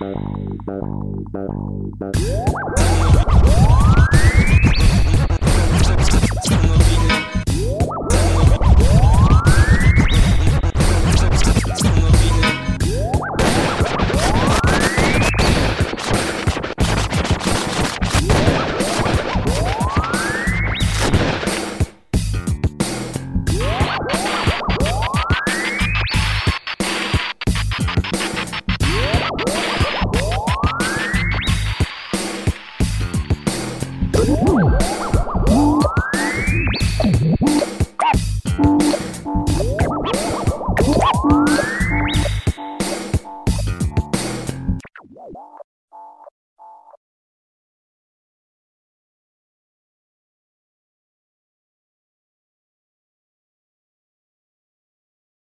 Bye. Ooh.